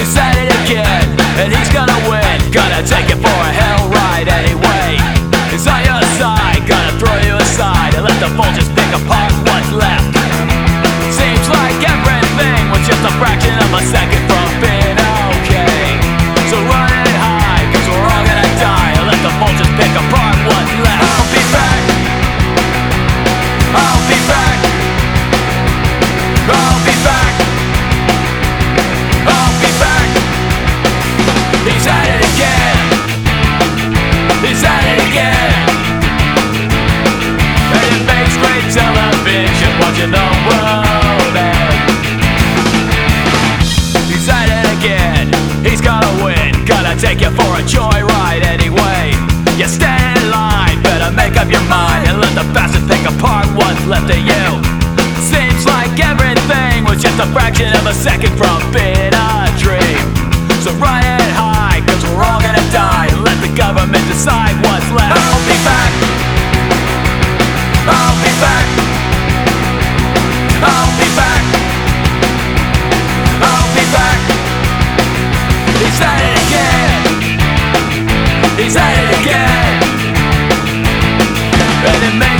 He's at it again, and he's gonna win. Gonna take it for a hell ride anyway. He's on your side, gonna throw you aside and let the vultures pick apart what's left. Seems like everything was just a fraction of a second. joyride anyway. You stand in line, better make up your mind and let the bastard pick apart what's left of you. Seems like everything was just a fraction of a second from being. again. And it makes